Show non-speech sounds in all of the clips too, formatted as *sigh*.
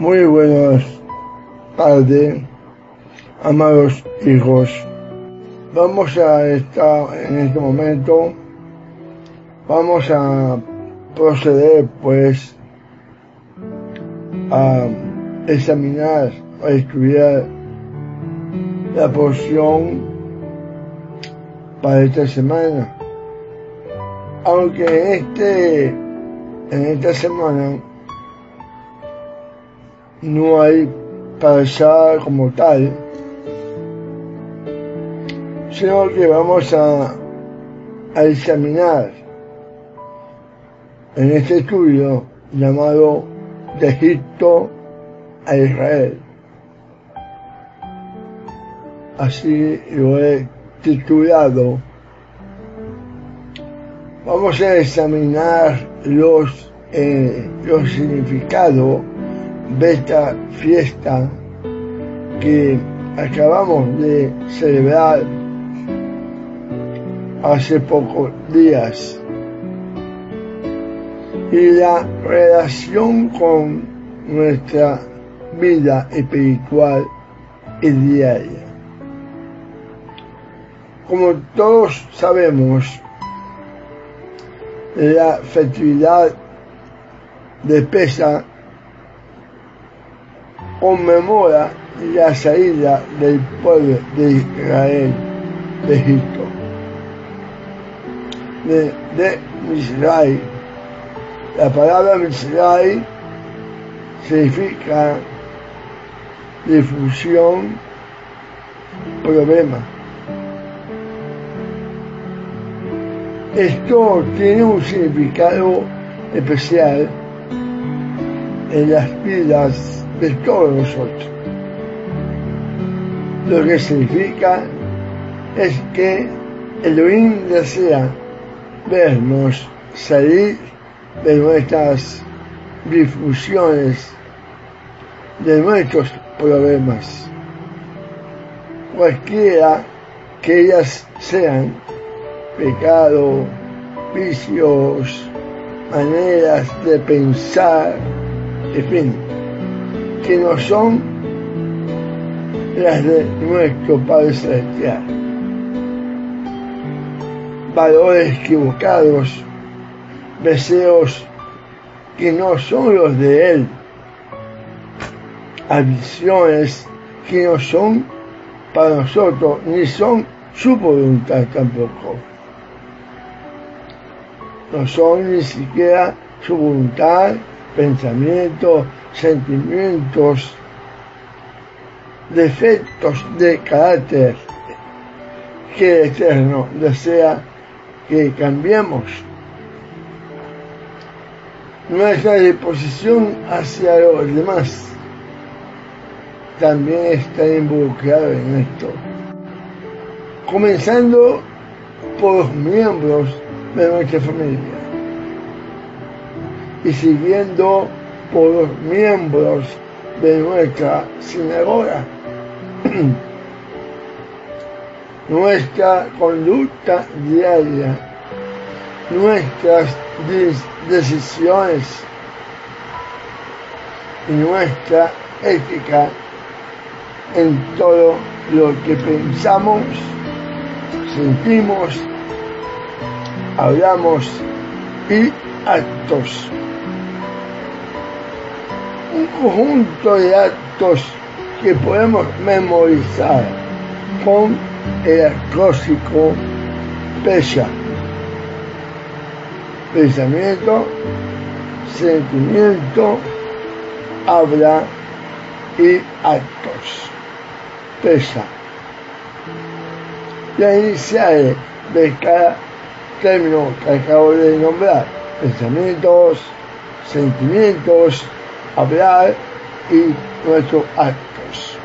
Muy buenas tardes, amados hijos. Vamos a estar en este momento, vamos a proceder pues a examinar, a estudiar la porción para esta semana. Aunque este, en esta semana no hay pasar como tal, sino que vamos a, a examinar en este estudio llamado de Egipto a Israel. Así lo he titulado. Vamos a examinar los, eh, los significados de esta fiesta que acabamos de celebrar hace pocos días y la relación con nuestra vida espiritual y diaria. Como todos sabemos, la festividad de Pesa conmemora la salida del pueblo de Israel de Egipto, de, de Israel. La palabra Israel significa difusión, problema. Esto tiene un significado especial en las vidas de todos nosotros. Lo que significa es que Elohim desea vernos salir de nuestras difusiones, de nuestros problemas, cualquiera que ellas sean, pecado, vicios, maneras de pensar, en fin, que no son las de nuestro Padre Celestial. Valores equivocados, deseos que no son los de Él, ambiciones que no son para nosotros, ni son su voluntad tampoco. No son ni siquiera su voluntad, pensamientos, sentimientos, defectos de carácter que el Eterno desea que cambiemos. Nuestra disposición hacia los demás también está involucrada en esto. Comenzando por los miembros de nuestra familia y siguiendo por los miembros de nuestra sinagoga. *clears throat* nuestra conducta diaria, nuestras decisiones y nuestra ética en todo lo que pensamos, sentimos, hablamos y actos. Un conjunto de actos que podemos memorizar con el acróstico PESA. Pensamiento, sentimiento, habla y actos. PESA. La inicial de cada término que acabo de nombrar, pensamientos, sentimientos, hablar y nuestros actos.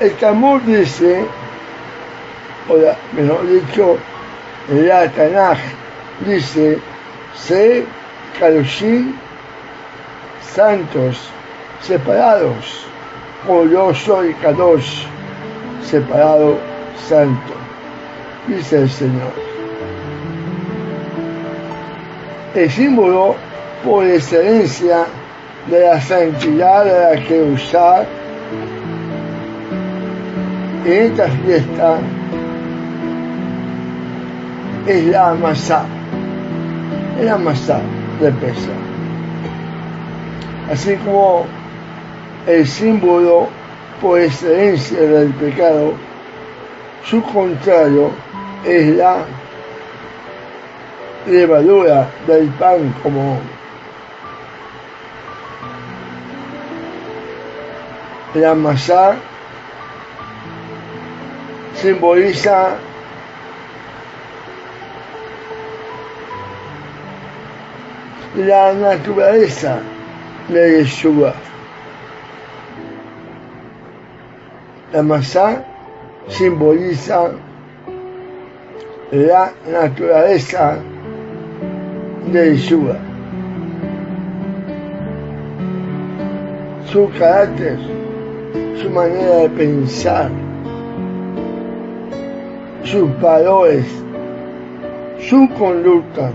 El Talmud dice, o mejor dicho, la Tanaj dice, se Kalushim santos, separados, como yo soy Kadosh, separado, santo, dice el Señor. El símbolo por excelencia de la santidad de la que usar en esta fiesta es la masa, es la masa de pesa. Así como el símbolo por excelencia del pecado, su contrario es la levadura del pan como la masa simboliza la naturaleza de Yeshua. La masa simboliza la naturaleza de Yeshua. Su carácter, su manera de pensar, sus valores, su conducta.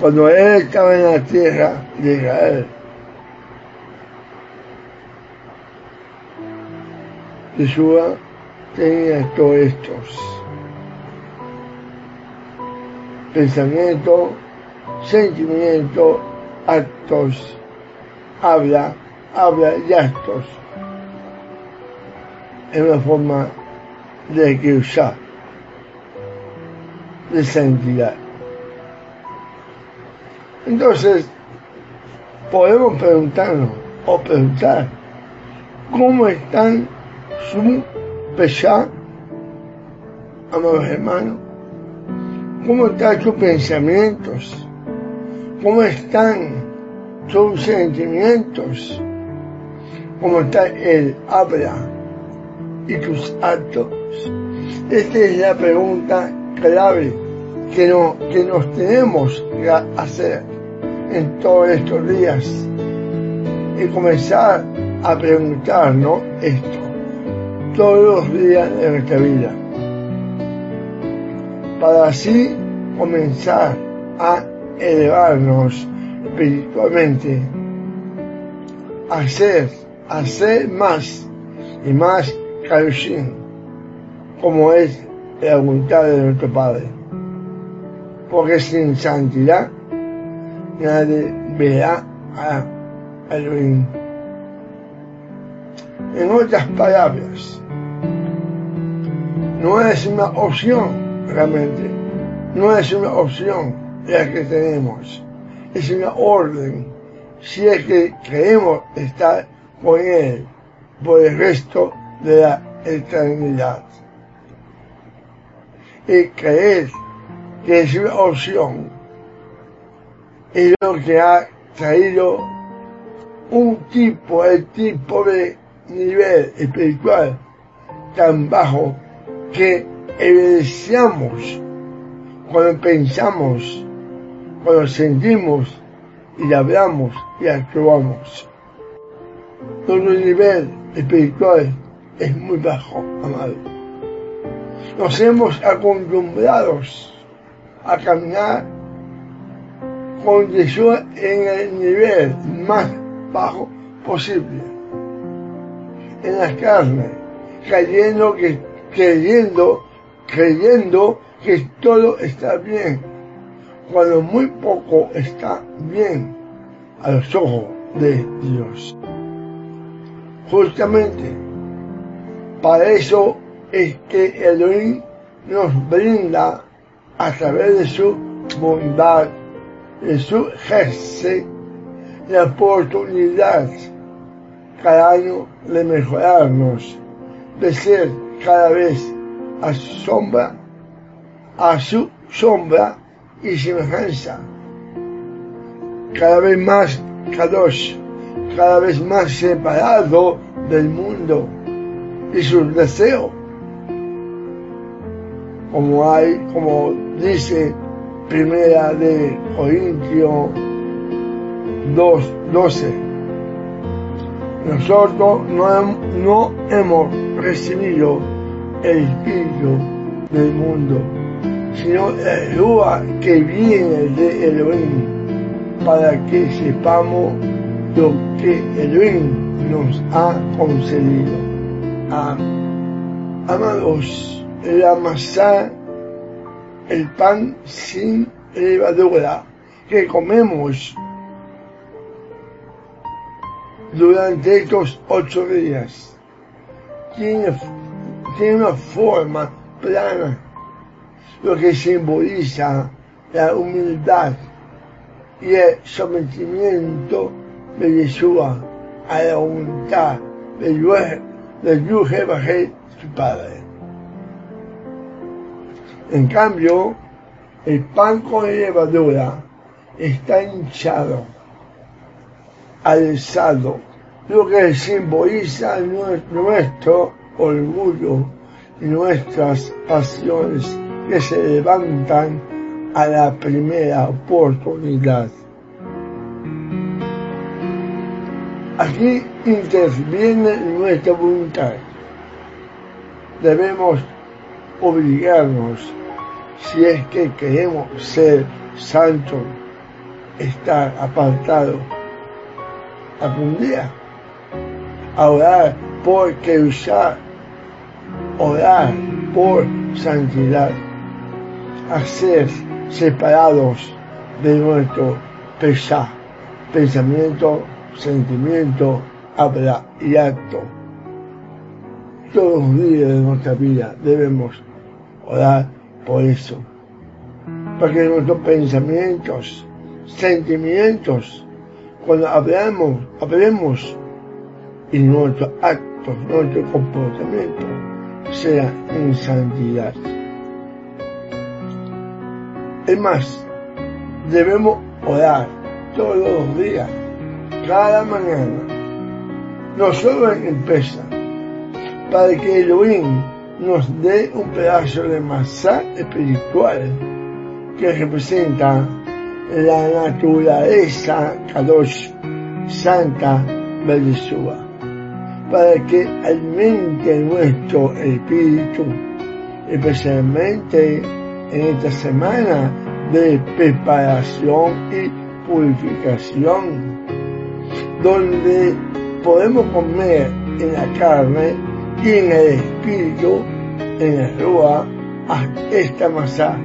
Cuando él estaba en la tierra de Israel, Yeshua tenía todos estos pensamientos, sentimientos, actos, habla, habla y actos. En una forma de que usar, de santidad. Entonces, podemos preguntarnos o preguntar cómo están su pesar, amados hermanos, cómo están sus pensamientos, cómo están sus sentimientos, cómo está el habla y tus actos. Esta es la pregunta clave que, no, que nos tenemos que hacer en todos estos días y comenzar a preguntarnos esto todos los días de nuestra vida para así comenzar a elevarnos espiritualmente, a ser, a ser más y más Karushim, como es la voluntad de nuestro Padre. Porque sin santidad nadie verá a Elohim. En otras palabras, no es una opción realmente. No es una opción la que tenemos, es una orden. Si es que queremos estar con Él por el resto de la eternidad. Y creer que es una opción es lo que ha traído un tipo, el tipo de nivel espiritual tan bajo que evidenciamos cuando pensamos, cuando sentimos y hablamos y actuamos. Nuestro nivel espiritual es muy bajo, amado. Nos hemos acostumbrado a caminar con Jesús en el nivel más bajo posible, en la carne, cayendo que, creyendo creyendo que todo está bien, cuando muy poco está bien a los ojos de Dios. Justamente para eso es que Elohim nos brinda a través de su bondad, de su jefe, la oportunidad cada año de mejorarnos, de ser cada vez a su sombra, a su sombra y semejanza. Cada vez más Kadosh, cada vez más separado del mundo y sus deseos. Como hay, como dice Primera de Corintios 2, 12. Nosotros no, no hemos recibido el espíritu del mundo, sino la luz que viene de Elohim, para que sepamos lo que Elohim nos ha concedido. Amados, la masa, el pan sin levadura que comemos durante estos ocho días tiene, tiene una forma plana, lo que simboliza la humildad y el sometimiento de Yeshua a la voluntad de Yuhe su Padre. En cambio, el pan con levadura está hinchado, alzado, lo que simboliza nuestro orgullo y nuestras pasiones que se levantan a la primera oportunidad. Aquí interviene nuestra voluntad. Debemos obligarnos, si es que queremos ser santos, estar apartados algún día, a orar por usar, orar por santidad, a ser separados de nuestro pesar, pensamiento, sentimiento, habla y acto. Todos los días de nuestra vida debemos orar por eso, para que nuestros pensamientos, sentimientos, cuando hablamos, hablemos y nuestros actos, nuestro comportamiento sea en santidad. Es más, debemos orar todos los días, cada mañana, no solo en pesa, para que Elohim nos dé un pedazo de masa espiritual que representa la naturaleza Kadosh Santa de para que alimente nuestro espíritu, especialmente en esta semana de preparación y purificación, donde podemos comer en la carne y en el espíritu, en el rúa, esta masa,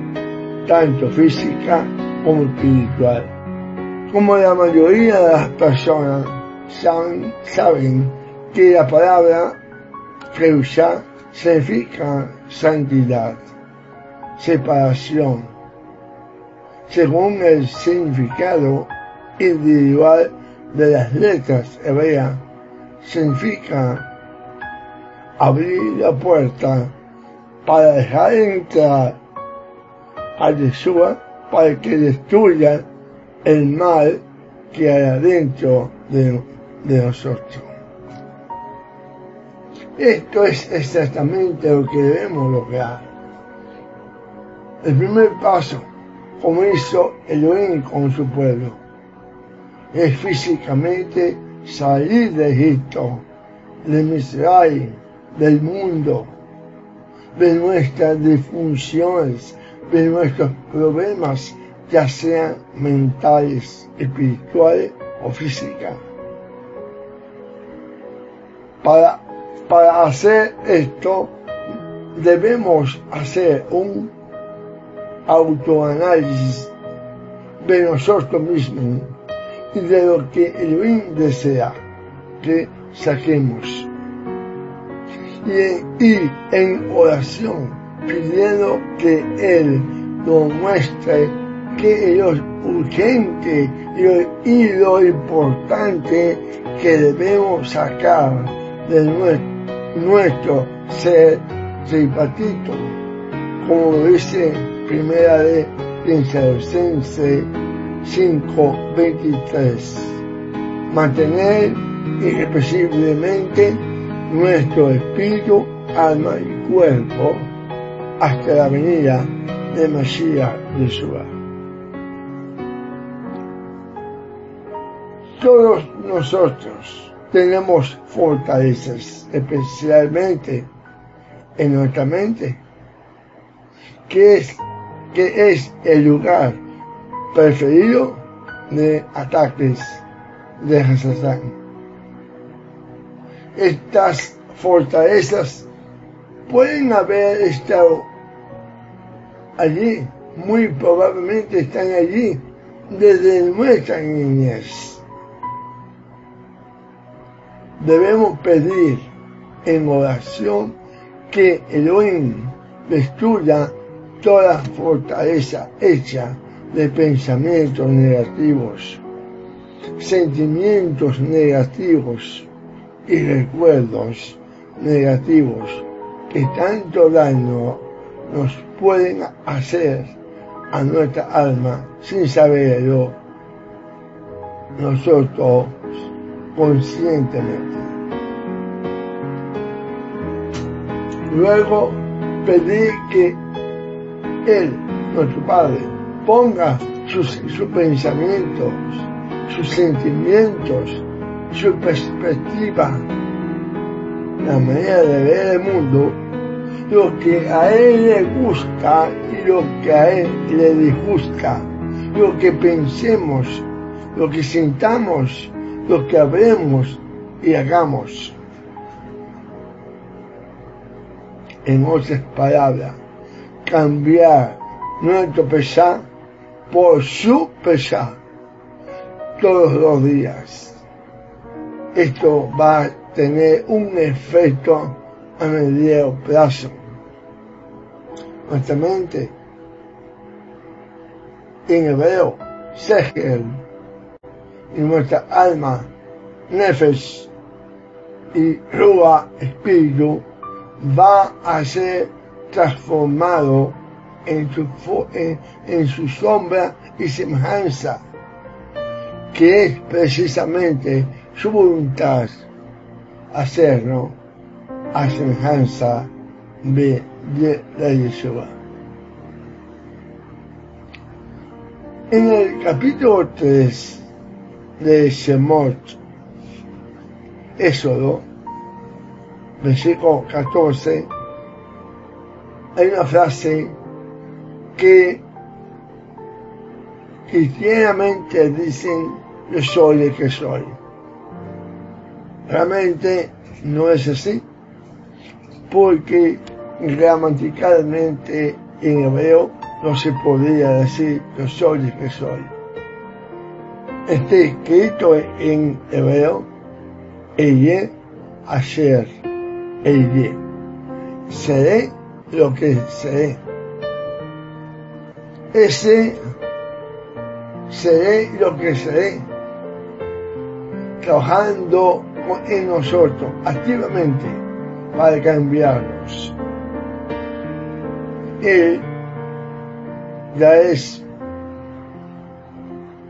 tanto física como espiritual. Como la mayoría de las personas saben, que la palabra Keusha significa santidad, separación, según el significado individual de las letras hebreas, significa abrir la puerta para dejar entrar a Yeshua para que destruya el mal que hay adentro de, nosotros. Esto es exactamente lo que debemos lograr. El primer paso, como hizo Elohim con su pueblo, es físicamente salir de Egipto, de Misraim, del mundo, de nuestras disfunciones, de nuestros problemas, ya sean mentales, espirituales o físicas. Para, para hacer esto, debemos hacer un autoanálisis de nosotros mismos y de lo que el desea que saquemos. Y, en oración pidiendo que Él nos muestre que es urgente y lo importante que debemos sacar de nuestro, ser tripatito, como dice Primera de Piensadocense 5.23. Mantener irrepresiblemente nuestro espíritu, alma y cuerpo hasta la venida de Mashiach Yeshua. Todos nosotros tenemos fortalezas, especialmente en nuestra mente, que es que es el lugar preferido de ataques de Hassan. Estas fortalezas pueden haber estado allí, muy probablemente están allí desde nuestra niñez. Debemos pedir en oración que Elohim destruya toda fortaleza hecha de pensamientos negativos, sentimientos negativos y recuerdos negativos que tanto daño nos pueden hacer a nuestra alma sin saberlo nosotros conscientemente. Luego pedí que Él, nuestro Padre, ponga sus, pensamientos, sus sentimientos, su perspectiva, la manera de ver el mundo, lo que a Él le gusta y lo que a Él le disgusta, lo que pensemos, lo que sintamos, lo que hablemos y hagamos. En otras palabras, cambiar nuestro pesar por su pesar todos los días. Esto va a tener un efecto a medio plazo. Nuestra mente, en hebreo, Sehel, y nuestra alma, Nefesh, y Rúa, espíritu, va a ser transformado en su, en, su sombra y semejanza, que es precisamente su voluntad hacerlo a semejanza de, de la Yeshua. En el capítulo 3 de Shemot, Éxodo, versículo 14, hay una frase que cristianamente dicen yo soy el que soy. Realmente no es así, porque gramaticalmente en hebreo no se podría decir yo soy el que soy. Está escrito en hebreo, ella, ayer, ella. Seré lo que seré. Ese seré lo que seré, trabajando en nosotros activamente para cambiarnos. Él ya es,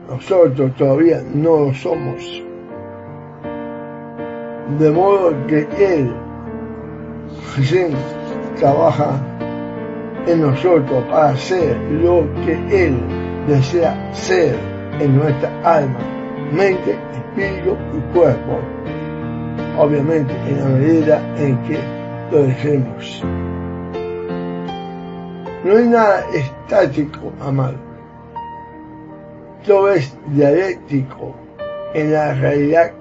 nosotros todavía no lo somos. De modo que Él, trabaja en nosotros para ser lo que Él desea ser en nuestra alma, mente, espíritu y cuerpo. Obviamente en la medida en que lo dejemos. No hay nada estático, amado. Todo es dialéctico en la realidad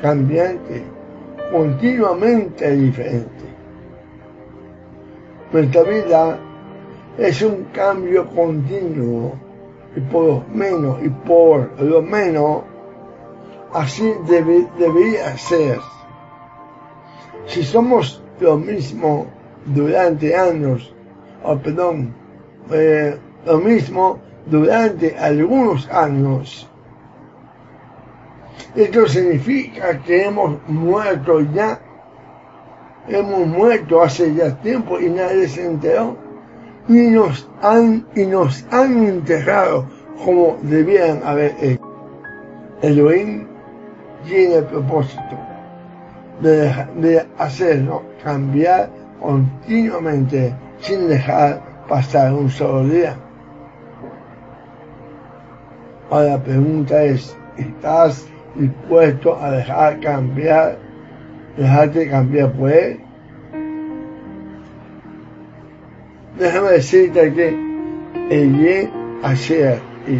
cambiante, continuamente diferente. Nuestra vida es un cambio continuo y por lo menos y por lo menos así debería ser. Si somos lo mismo durante años, o perdón, eh, lo mismo durante algunos años, esto significa que hemos muerto ya hemos muerto hace ya tiempo y nadie se enteró. Y nos han, y nos han enterrado como debían haber hecho. Elohim tiene el propósito de, de hacernos cambiar continuamente sin dejar pasar un solo día. Ahora la pregunta es, ¿estás dispuesto a dejar cambiar dejarte cambiar él. Déjame decirte que el hacer y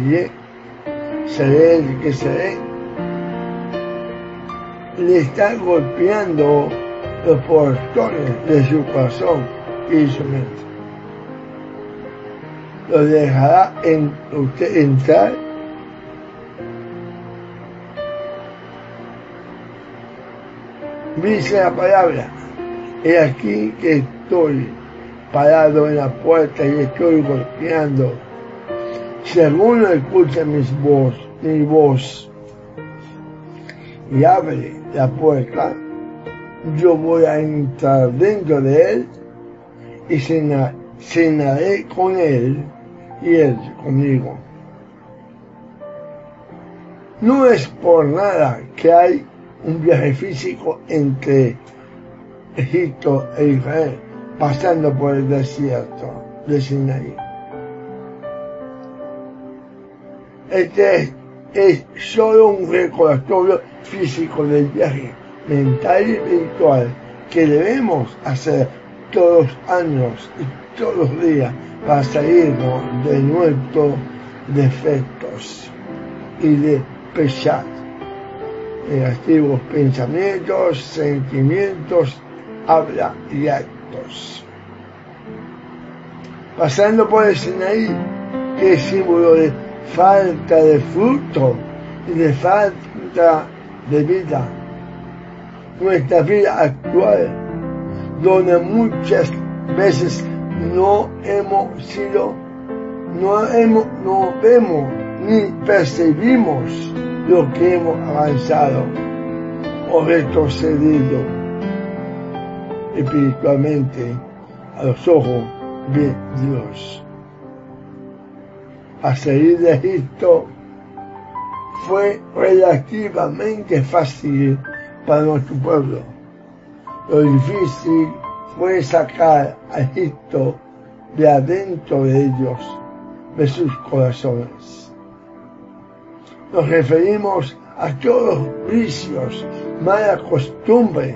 seré el que seré, le está golpeando los portones de su corazón y su mente. Lo dejará en usted entrar dice la palabra, he aquí que estoy parado en la puerta y estoy golpeando. Alguno escucha mis voz, mi voz y abre la puerta, yo voy a entrar dentro de él y cenaré con él y él conmigo. No es por nada que hay un viaje físico entre Egipto e Israel, pasando por el desierto de Sinaí. Este es, solo un recordatorio físico del viaje mental y espiritual que debemos hacer todos los años y todos los días para salirnos de nuestros defectos y de pesar negativos pensamientos, sentimientos, habla y actos. Pasando por el Sinaí, que es símbolo de falta de fruto y de falta de vida. Nuestra vida actual, donde muchas veces no hemos sido, no, hemos, no vemos ni percibimos lo que hemos avanzado o retrocedido espiritualmente a los ojos de Dios. A salir de Egipto fue relativamente fácil para nuestro pueblo. Lo difícil fue sacar a Egipto de adentro de ellos, de sus corazones nos referimos a todos los vicios, mala costumbre,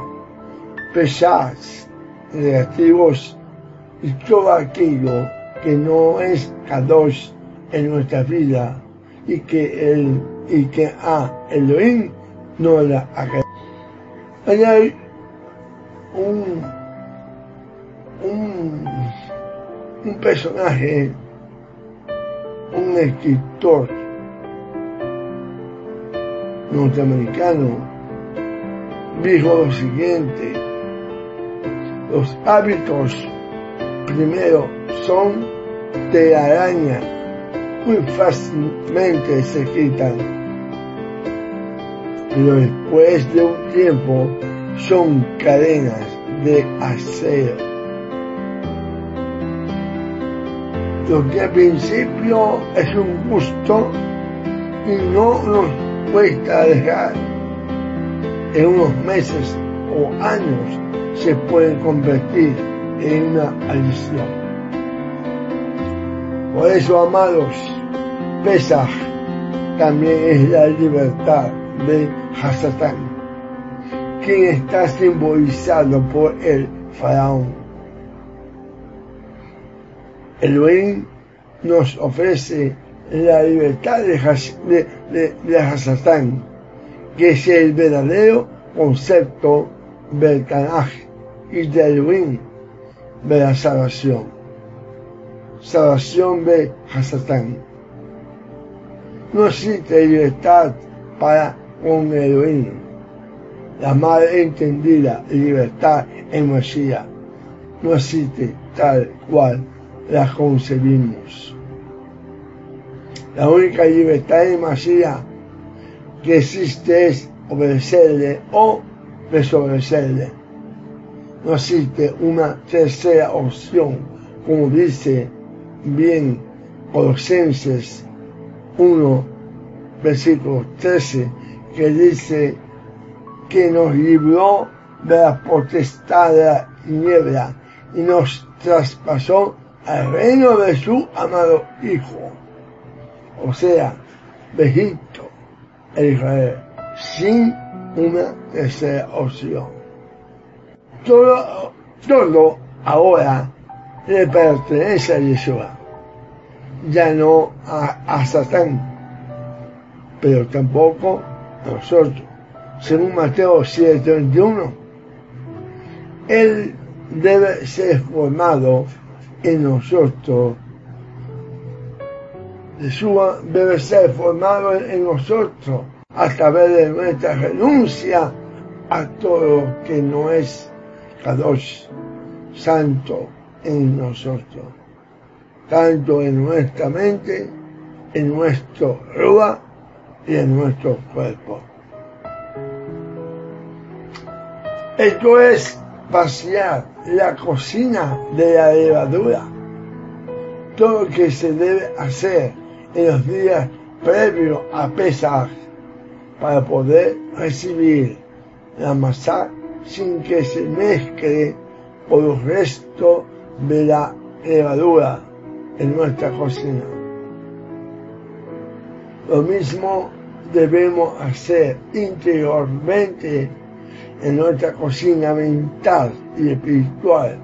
pesados, negativos y todo aquello que no es Kadosh en nuestra vida y que el y que a Elohim no la haga. Hay un, un, un personaje, un escritor norteamericano dijo lo siguiente, los hábitos primero son de araña, muy fácilmente se quitan, pero después de un tiempo son cadenas de acero. Lo que al principio es un gusto y no nos cuesta dejar, en unos meses o años se pueden convertir en una adicción. Por eso, amados, Pesach también es la libertad de Hasatán, quien está simbolizado por el faraón. Elohim nos ofrece la libertad de, de, de, que es el verdadero concepto del Tanaj y del win de la salvación. Salvación de Hasatán. No existe libertad para un Elohim. La mal entendida libertad en Mesías no existe tal cual la concebimos. La única libertad de Masía que existe es obedecerle o desobedecerle. No existe una tercera opción, como dice bien Colosenses 1, versículo 13, que dice que nos libró de la potestad de la niebla y nos traspasó al reino de su amado Hijo o sea, de Egipto e Israel, sin una opción. Todo, todo ahora le pertenece a Yeshua. ya no a, a Satán, pero tampoco a nosotros. Según Mateo 7:21, Él debe ser formado en nosotros. Yeshua debe ser formado en nosotros a través de nuestra renuncia a todo lo que no es Kadosh, santo en nosotros, tanto en nuestra mente, en nuestro rúa y en nuestro cuerpo. Esto es vaciar la cocina de la levadura. Todo lo que se debe hacer en los días previos a Pesach para poder recibir la masa sin que se mezcle por el resto de la levadura en nuestra cocina. Lo mismo debemos hacer interiormente en nuestra cocina mental y espiritual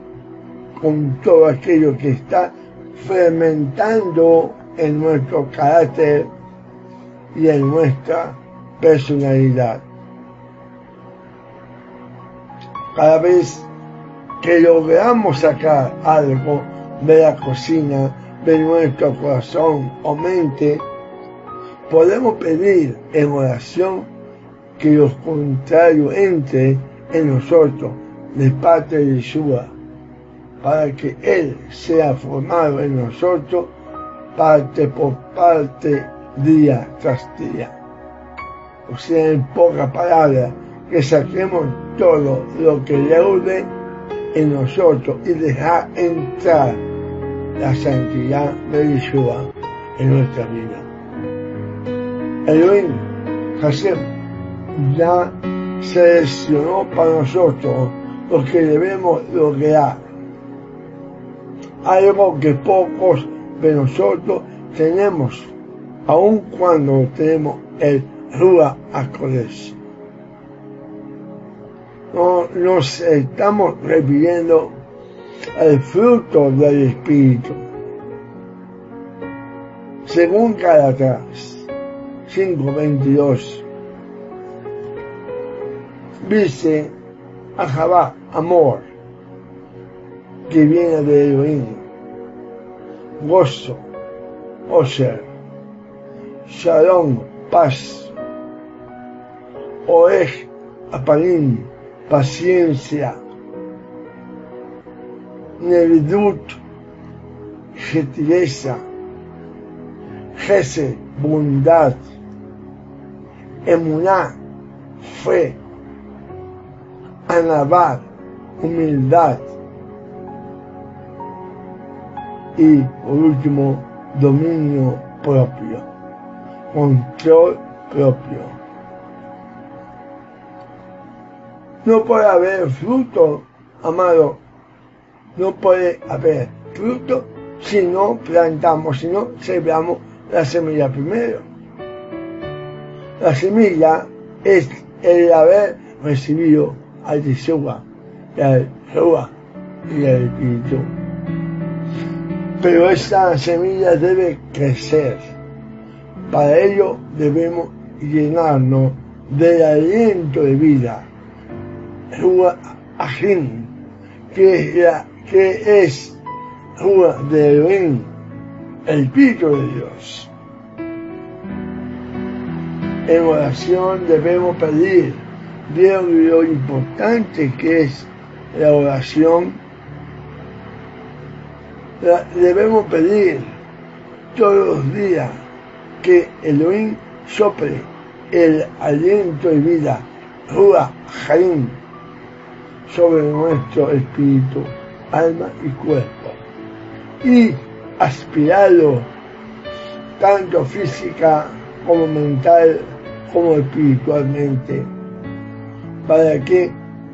con todo aquello que está fermentando en nuestro carácter y en nuestra personalidad. Cada vez que logramos sacar algo de la cocina de nuestro corazón o mente, podemos pedir en oración que los contrarios entre en nosotros de parte de Yeshua, para que Él sea formado en nosotros parte por parte, día tras día. O sea, en pocas palabras, que saquemos todo lo que leude en nosotros y dejar entrar la santidad de Yeshua en nuestra vida. Elohim Hashem ya seleccionó para nosotros lo que debemos lograr. Algo que pocos de nosotros tenemos, aun cuando tenemos el Rúa Akodesh. No, nos estamos refiriendo al fruto del Espíritu. Según Calatrás 5.22, dice Ajabá, amor, que viene de Elohim, gozo, Osher, Shalom, paz, Oej, Apalim, paciencia, Nevidut, gentileza, Jese, bondad, Emuná, fe, Anabar, humildad y por último dominio propio, control propio. No puede haber fruto, amado. No puede haber fruto si no plantamos, si no sembramos la semilla primero. La semilla es el haber recibido al Yeshua, al Jehová y al Espíritu. Pero esta semilla debe crecer. Para ello debemos llenarnos del aliento de vida Ajin, que que es Rúa de Elohim, el Espíritu de Dios. En oración debemos pedir, vieron lo importante que es la oración, debemos pedir todos los días que Elohim sople el aliento de vida, Rúa Jaim, sobre nuestro espíritu, alma y cuerpo. Y aspirarlo tanto física como mental como espiritualmente, para que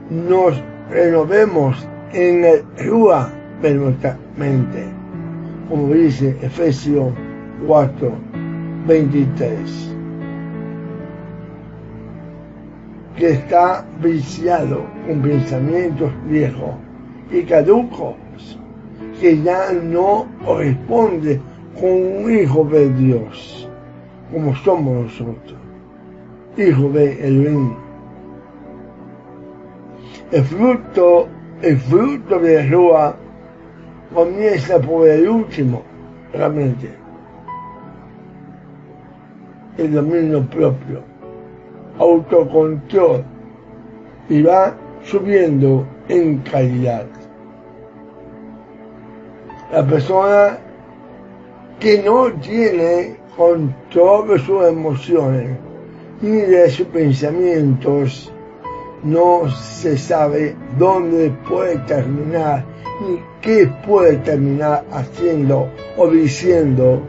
nos renovemos en el Rúa de nuestra mente, como dice Efesios 4, 23. que está viciado con pensamientos viejos y caducos, que ya no corresponde con un hijo de Dios, como somos nosotros, hijo de Elohim. El fruto, el fruto de Rúa comienza por el último, realmente, el dominio propio, autocontrol, y va subiendo en calidad. La persona que no tiene control de sus emociones ni de sus pensamientos, no se sabe dónde puede terminar ni qué puede terminar haciendo o diciendo.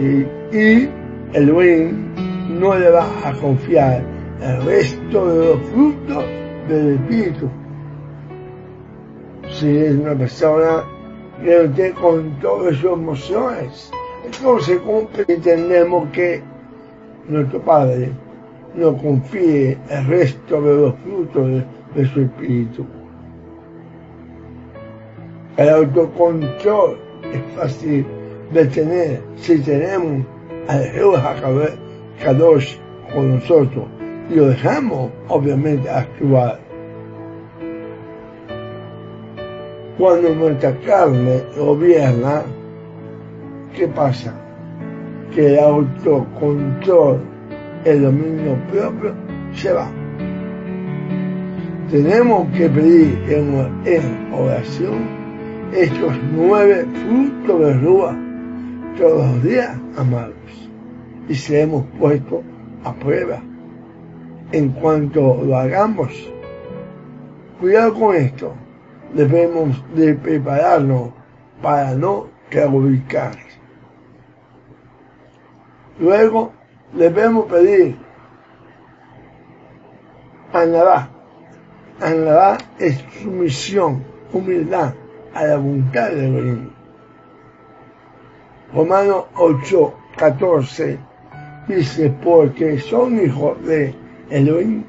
Y, el buen no le va a confiar el resto de los frutos del espíritu. Si es una persona que no tiene control de sus emociones, entonces entendemos que nuestro Padre no confíe el resto de los frutos de su espíritu. El autocontrol es fácil de tener si tenemos al Ruach Kadosh con nosotros y lo dejamos obviamente actuar. Cuando nuestra carne gobierna, ¿qué pasa? Que el autocontrol, el dominio propio, se va. Tenemos que pedir en, oración estos nueve frutos de Rúa todos los días, amados, y seremos puestos a prueba en cuanto lo hagamos. Cuidado con esto, debemos de prepararnos para no claudicar. Luego debemos pedir Anabá. Anabá es sumisión, humildad a la voluntad de Elohim. Romanos 8, 14 dice, porque son hijos de Elohim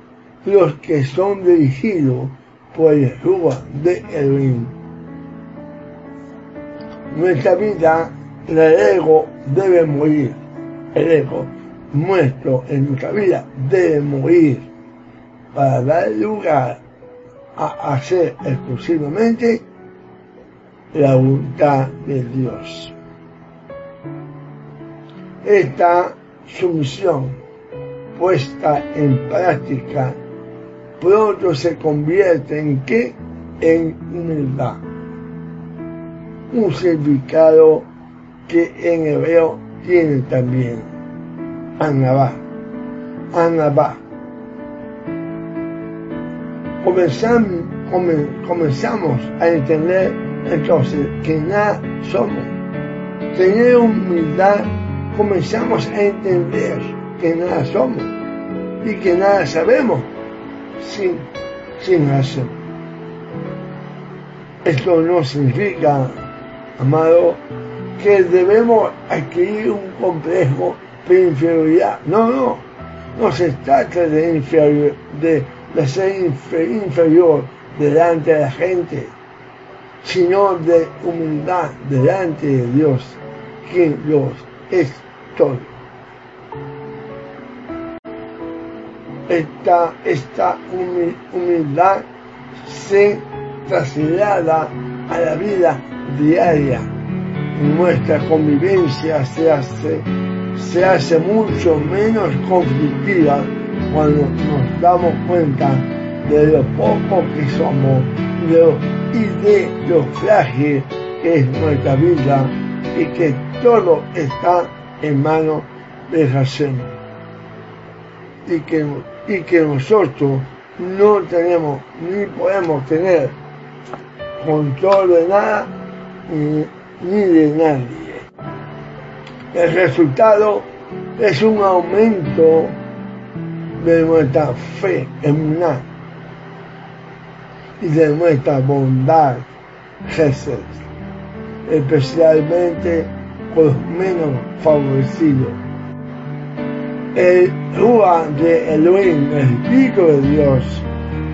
los que son dirigidos por el Rúa de Elohim. Nuestra vida, el ego debe morir. El ego nuestro en nuestra vida debe morir para dar lugar a hacer exclusivamente la voluntad de Dios. Esta sumisión puesta en práctica pronto se convierte en qué? En humildad. Un significado que en hebreo tiene también Anabá. Anabá. Comenzamos, comenzamos a entender entonces que nada somos. Tener humildad, comenzamos a entender que nada somos y que nada sabemos sin, sin hacer. Esto no significa, amado, que debemos adquirir un complejo de inferioridad. No, no, no se trata de, inferior, de ser inferior delante de la gente, sino de humildad delante de Dios, quien los es todo. esta, esta humildad se traslada a la vida diaria. Nuestra convivencia se hace, se hace mucho menos conflictiva cuando nos damos cuenta de lo poco que somos y de lo frágil que es nuestra vida y que todo está en manos de Hashem. Y que y que nosotros no tenemos ni podemos tener control de nada ni, de nadie. El resultado es un aumento de nuestra fe en nada y de nuestra bondad, Jesús, especialmente con los menos favorecidos. El Rúa de Elohim, el Espíritu de Dios,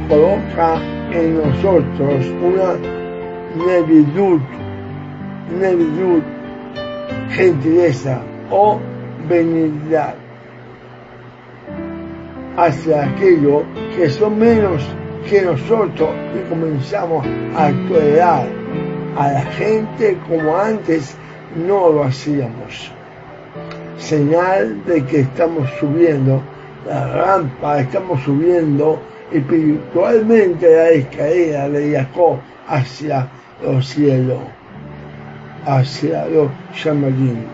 coloca en nosotros una nevidud, nevidud gentileza o benignidad hacia aquello que son menos que nosotros comenzamos a tolerar a la gente como antes no lo hacíamos. Señal de que estamos subiendo la rampa, estamos subiendo espiritualmente la escalera de Jacob hacia los cielos, hacia los llamarín.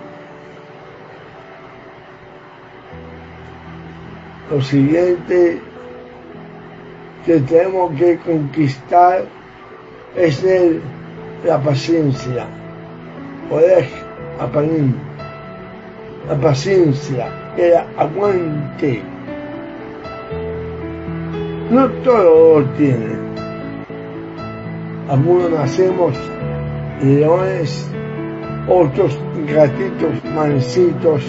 Lo siguiente que tenemos que conquistar es el, la paciencia. Poder apanim. La paciencia, el aguante. No todos lo tienen. Algunos nacemos leones, otros gatitos mansitos.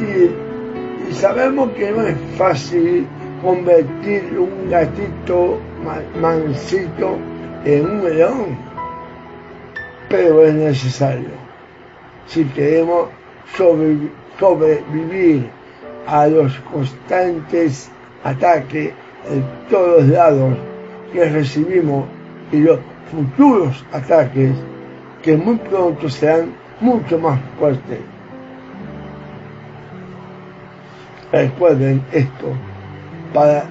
Y sabemos que no es fácil convertir un gatito mansito en un león, pero es necesario. Si queremos sobrevivir a los constantes ataques de todos lados que recibimos y los futuros ataques que muy pronto serán mucho más fuertes. Recuerden esto para,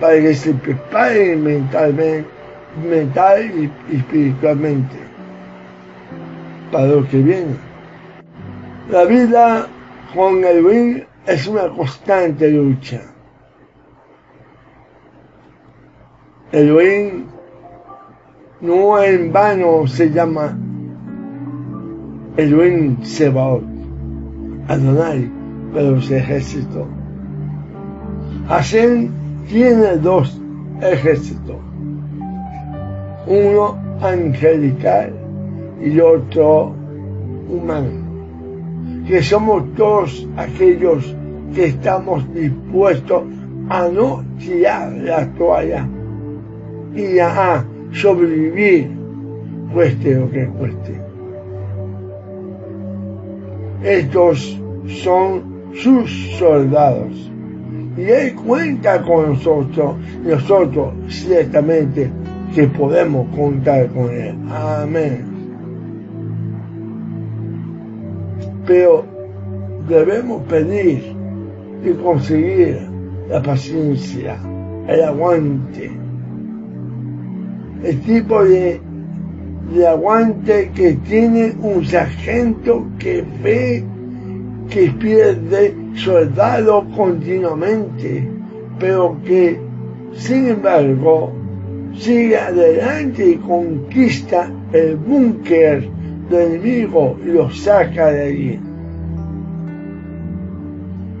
para que se preparen mentalmente, mental y, espiritualmente para lo que viene. La vida con el win es una constante lucha. El win no en vano se llama el win Sebaot, Adonai, pero los ejércitos Hashem tiene dos ejércitos, uno angelical y otro humano, que somos todos aquellos que estamos dispuestos a no tirar la toalla y a sobrevivir, cueste lo que cueste. Estos son sus soldados y Él cuenta con nosotros, nosotros ciertamente que podemos contar con Él. Amén. Pero debemos pedir y conseguir la paciencia, el aguante, el tipo de, de aguante que tiene un sargento que ve que pierde soldado continuamente, pero que, sin embargo, sigue adelante y conquista el búnker del enemigo y lo saca de allí.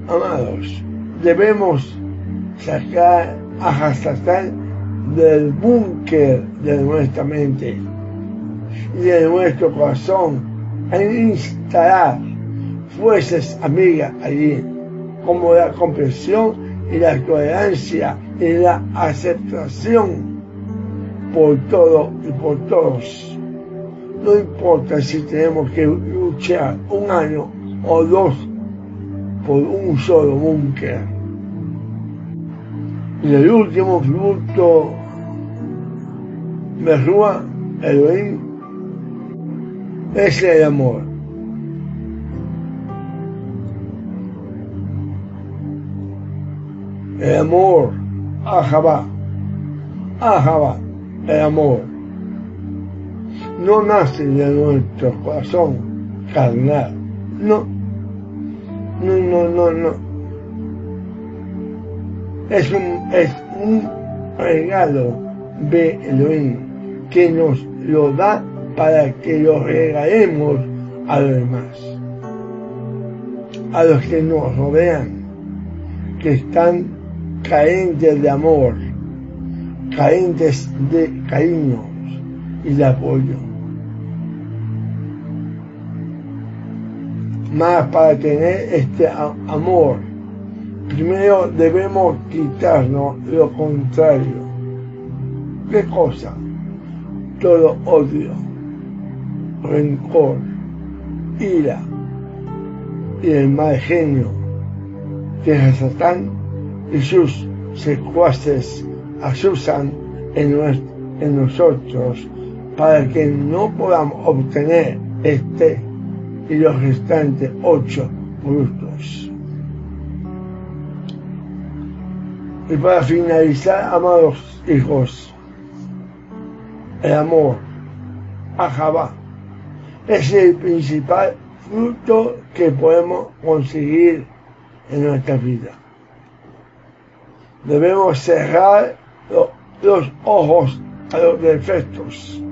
Amados, debemos sacar a Hasatán del búnker de nuestra mente y de nuestro corazón e instalar fuerzas amigas allí, como la comprensión y la tolerancia y la aceptación por todo y por todos. No importa si tenemos que luchar un año o dos por un solo búnker. Y el último fruto, Merrúa, Elohim, es el amor. El amor, ajaba, ajaba, el amor, no nace de nuestro corazón carnal, no, no, no, no, no. Es un, es un regalo de Elohim que nos lo da para que lo regalemos a los demás, a los que nos rodean, que están carentes de amor, carentes de cariño y de apoyo. Más para tener este amor, primero debemos quitarnos lo contrario. ¿Qué cosa? Todo odio, rencor, ira y el mal genio que es Satán y sus secuaces asusan en, en nosotros para que no podamos obtener este y los restantes ocho frutos. Y para finalizar, amados hijos, el amor a Jabá es el principal fruto que podemos conseguir en nuestra vida. Debemos cerrar los ojos a los defectos,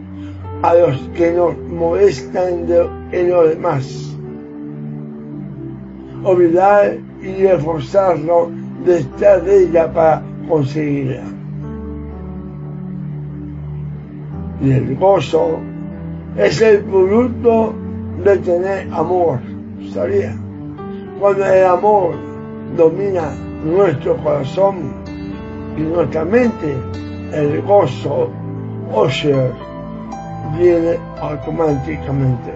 a los que nos molestan en los demás. Olvidar y esforzarnos de estar de ella para conseguirla. Y el gozo es el producto de tener amor, ¿sabía? Cuando el amor domina nuestro corazón y nuestra mente, el gozo, Osher, viene automáticamente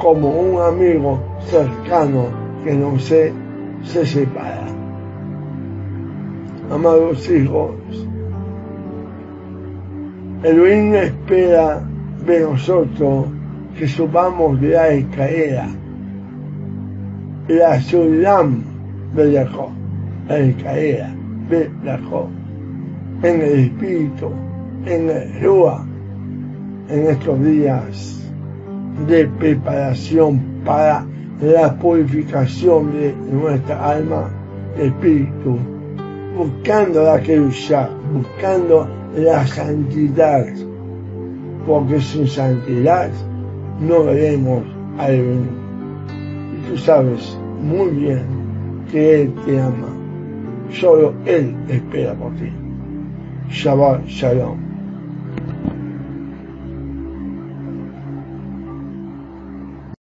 como un amigo cercano que no se, se separa. Amados hijos, Elohim espera de nosotros que subamos de la escalera, la Sulam de Jacob, la escalera de en el espíritu, en el Rúa, en estos días de preparación para la purificación de nuestra alma, espíritu, buscando la Kedusha, buscando la santidad, porque sin santidad no veremos al Y tú sabes muy bien que Él te ama, solo Él espera por ti. Shabbat Shalom.